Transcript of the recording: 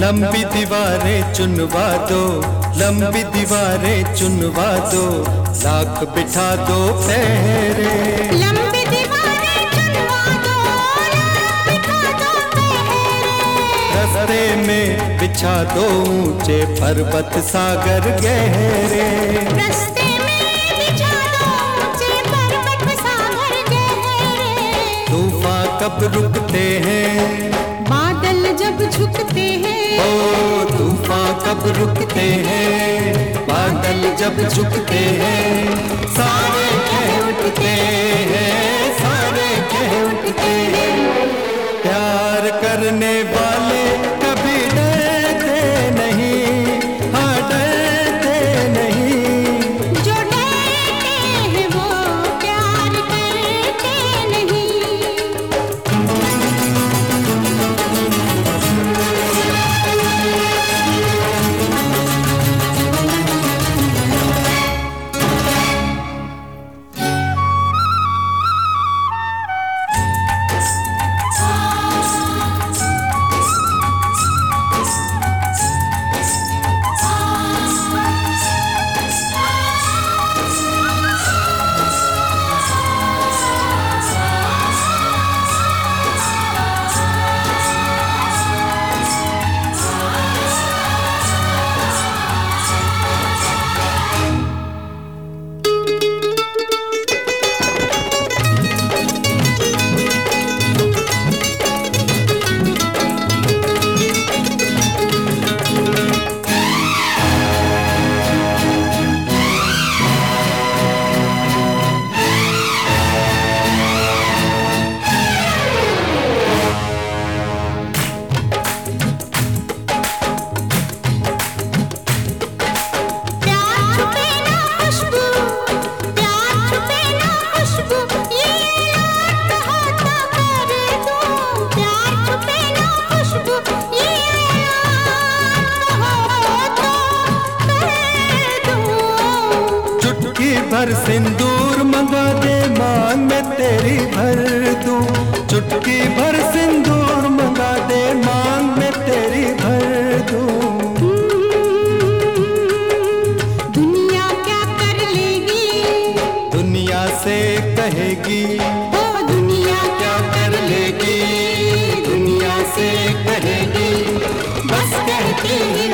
लंबी दीवारें चुनवा दो लंबी दीवारें चुनवा दो लाख बिठा दो फेरे लंबी दीवारें चुनवा दो लाख बिठा दो पहरे। रस्ते में बिछा दो ऊँचे पर्वत सागर गहरे। रस्ते में बिछा दो ऊँचे पर्वत सागर गहरे। तूफ़ान कब कब रुकते हैं? बादल जब झुकते हैं, सारे कह उठते हैं, सारे कह उठते हैं। प्यार करने वाले भर सिंदूर मंगा दे मांग में तेरी भर दूँ। चुटकी भर सिंदूर मंगा दे मांग में तेरी भर दूँ। दुनिया क्या कर लेगी? दुनिया से कहेगी ओ दुनिया क्या कर लेगी? दुनिया से कहेगी बस कहती ही।